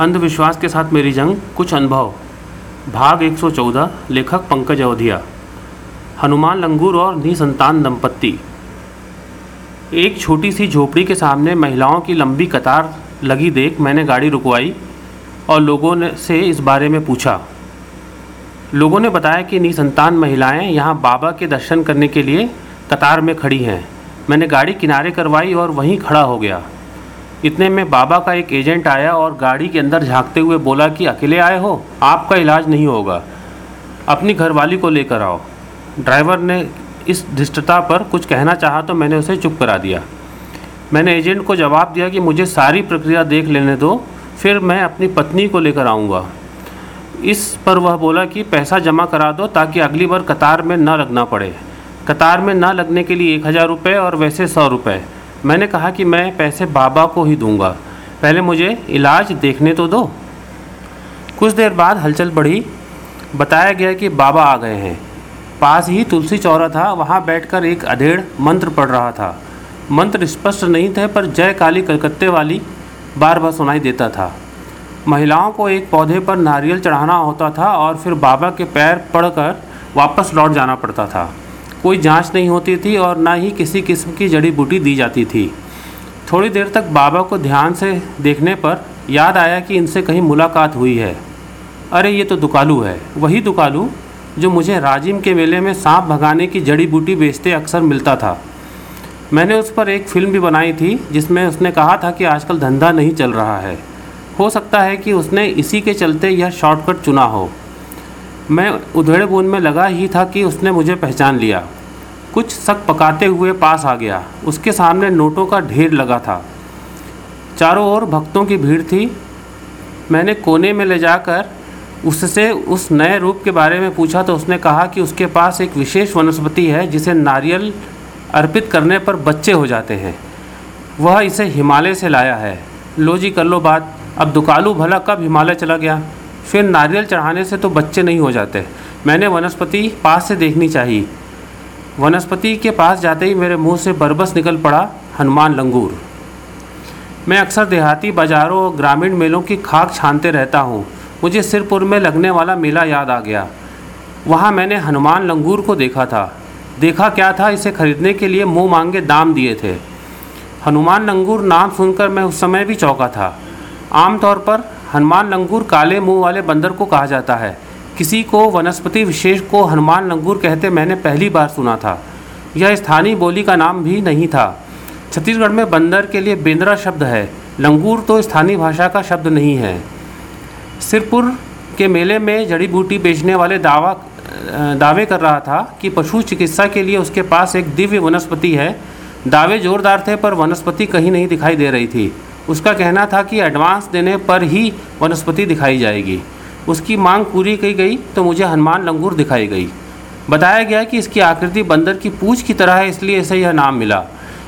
अंधविश्वास के साथ मेरी जंग, कुछ अनुभव। भाग 114 लेखक पंकज अवधिया। हनुमान लंगूर और निसंतान दंपत्ति। एक छोटी सी झोपड़ी के सामने महिलाओं की लंबी कतार लगी देख मैंने गाड़ी रुकवाई और लोगों ने से इस बारे में पूछा। लोगों ने बताया कि निसंतान महिलाएँ यहाँ बाबा के दर्शन करने के लिए कतार में खड़ी हैं। मैंने गाड़ी किनारे करवाई और वहीं खड़ा हो गया। इतने में बाबा का एक एजेंट आया और गाड़ी के अंदर झांकते हुए बोला कि अकेले आए हो? आपका इलाज नहीं होगा। अपनी घरवाली को लेकर आओ। ड्राइवर ने इस धृष्टता पर कुछ कहना चाहा तो मैंने उसे चुप करा दिया। मैंने एजेंट को जवाब दिया कि मुझे सारी प्रक्रिया देख लेने दो, फिर मैं अपनी पत्नी को लेकर आऊँगा। इस पर वह बोला कि पैसा जमा करा दो ताकि अगली बार कतार में न लगना पड़े। कतार में न लगने के लिए एक हज़ार रुपये और वैसे सौ रुपये मैंने कहा कि मैं पैसे बाबा को ही दूँगा। पहले मुझे इलाज देखने तो दो। कुछ देर बाद हलचल बढ़ी। बताया गया कि बाबा आ गए हैं। पास ही तुलसी चौरा था। वहाँ बैठकर एक अधेड़ मंत्र पढ़ रहा था। मंत्र स्पष्ट नहीं थे, पर जय काली कलकत्ते वाली बार बार सुनाई देता था। महिलाओं को एक पौधे पर नारियल चढ़ाना होता था और फिर बाबा के पैर पड़कर वापस लौट जाना पड़ता था। कोई जाँच नहीं होती थी और ना ही किसी किस्म की जड़ी बूटी दी जाती थी। थोड़ी देर तक बाबा को ध्यान से देखने पर याद आया कि इनसे कहीं मुलाकात हुई है। अरे, ये तो दुकालू है। वही दुकालू जो मुझे राजिम के मेले में सांप भगाने की जड़ी बूटी बेचते अक्सर मिलता था। मैंने उस पर एक फ़िल्म भी बनाई थी, जिसमें उसने कहा था कि आजकल धंधा नहीं चल रहा है। हो सकता है कि उसने इसी के चलते यह शॉर्टकट चुना हो। मैं उधेड़ बूंद में लगा ही था कि उसने मुझे पहचान लिया। कुछ शक पकाते हुए पास आ गया। उसके सामने नोटों का ढेर लगा था। चारों ओर भक्तों की भीड़ थी। मैंने कोने में ले जाकर उससे उस नए रूप के बारे में पूछा तो उसने कहा कि उसके पास एक विशेष वनस्पति है जिसे नारियल अर्पित करने पर बच्चे हो जाते हैं। वह इसे हिमालय से लाया है। लो जी कर लो बात। अब दुकालू भला कब हिमालय चला गया? फिर नारियल चढ़ाने से तो बच्चे नहीं हो जाते। मैंने वनस्पति पास से देखनी चाहिए। वनस्पति के पास जाते ही मेरे मुँह से बरबस निकल पड़ा हनुमान लंगूर। मैं अक्सर देहाती बाज़ारों और ग्रामीण मेलों की खाक छानते रहता हूँ। मुझे सिरपुर में लगने वाला मेला याद आ गया। वहाँ मैंने हनुमान लंगूर को देखा था। देखा क्या था? इसे खरीदने के लिए मुँह मांगे दाम दिए थे। हनुमान लंगूर नाम सुनकर मैं उस समय भी चौंका था। आमतौर पर हनुमान लंगूर काले मुँह वाले बंदर को कहा जाता है। किसी को वनस्पति विशेष को हनुमान लंगूर कहते मैंने पहली बार सुना था। यह स्थानीय बोली का नाम भी नहीं था। छत्तीसगढ़ में बंदर के लिए बेंद्रा शब्द है। लंगूर तो स्थानीय भाषा का शब्द नहीं है। सिरपुर के मेले में जड़ी बूटी बेचने वाले दावा, दावे कर रहा था कि पशु चिकित्सा के लिए उसके पास एक दिव्य वनस्पति है। दावे जोरदार थे पर वनस्पति कहीं नहीं दिखाई दे रही थी। उसका कहना था कि एडवांस देने पर ही वनस्पति दिखाई जाएगी। उसकी मांग पूरी की गई तो मुझे हनुमान लंगूर दिखाई गई। बताया गया कि इसकी आकृति बंदर की पूछ की तरह है, इसलिए इसे यह नाम मिला।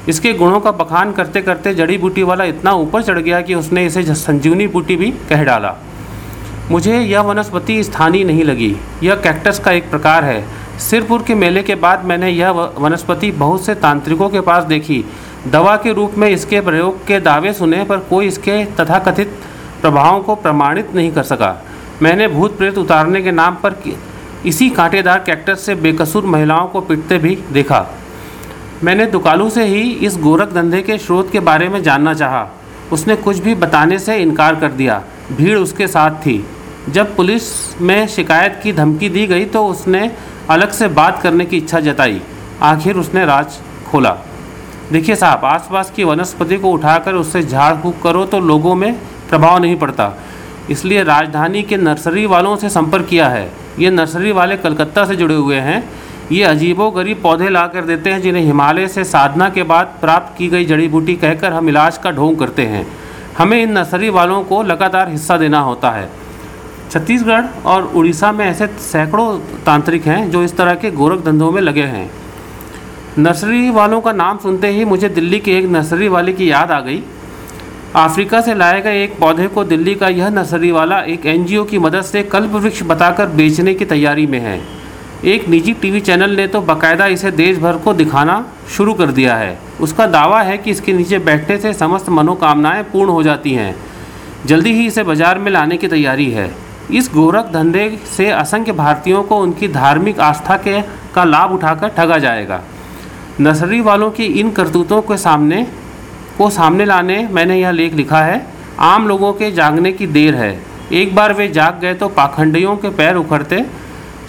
इसके गुणों का बखान करते करते जड़ी बूटी वाला इतना ऊपर चढ़ गया कि उसने इसे संजीवनी बूटी भी कह डाला। मुझे यह वनस्पति स्थानीय नहीं लगी। यह कैक्टस का एक प्रकार है। सिरपुर के मेले के बाद मैंने यह वनस्पति बहुत से तांत्रिकों के पास देखी। दवा के रूप में इसके प्रयोग के दावे सुने पर कोई इसके तथाकथित प्रभावों को प्रमाणित नहीं कर सका। मैंने भूत प्रेत उतारने के नाम पर इसी कांटेदार कैक्टस से बेकसूर महिलाओं को पिटते भी देखा। मैंने दुकालू से ही इस गोरख धंधे के स्रोत के बारे में जानना चाहा। उसने कुछ भी बताने से इनकार कर दिया। भीड़ उसके साथ थी। जब पुलिस में शिकायत की धमकी दी गई तो उसने अलग से बात करने की इच्छा जताई। आखिर उसने राज खोला। देखिए साहब, आसपास की वनस्पति को उठाकर उससे झाड़ फूक करो तो लोगों में प्रभाव नहीं पड़ता। इसलिए राजधानी के नर्सरी वालों से संपर्क किया है। ये नर्सरी वाले कलकत्ता से जुड़े हुए हैं। ये अजीबो गरीब पौधे ला कर देते हैं जिन्हें हिमालय से साधना के बाद प्राप्त की गई जड़ी बूटी कहकर हम इलाज का ढोंग करते हैं। हमें इन नर्सरी वालों को लगातार हिस्सा देना होता है। छत्तीसगढ़ और उड़ीसा में ऐसे सैकड़ों तांत्रिक हैं जो इस तरह के गोरख धंधों में लगे हैं। नर्सरी वालों का नाम सुनते ही मुझे दिल्ली के एक नर्सरी वाले की याद आ गई। अफ्रीका से लाए गए एक पौधे को दिल्ली का यह नर्सरी वाला एक एनजीओ की मदद से कल्प वृक्ष बताकर बेचने की तैयारी में है। एक निजी टीवी चैनल ने तो बाकायदा इसे देश भर को दिखाना शुरू कर दिया है। उसका दावा है कि इसके नीचे बैठने से समस्त मनोकामनाएँ पूर्ण हो जाती हैं। जल्दी ही इसे बाज़ार में लाने की तैयारी है। इस गोरख धंधे से असंख्य भारतीयों को उनकी धार्मिक आस्था के का लाभ उठाकर ठगा जाएगा। नर्सरी वालों की इन करतूतों के सामने, को सामने लाने मैंने यह लेख लिखा है, आम लोगों के जागने की देर है। एक बार वे जाग गए तो पाखंडियों के पैर उखड़ते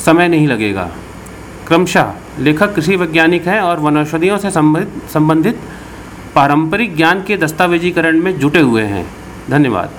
समय नहीं लगेगा। क्रमशः लेखक कृषि वैज्ञानिक हैं और वनौषधियों से संबंधित संबंधित पारंपरिक ज्ञान के दस्तावेजीकरण में जुटे हुए हैं। धन्यवाद।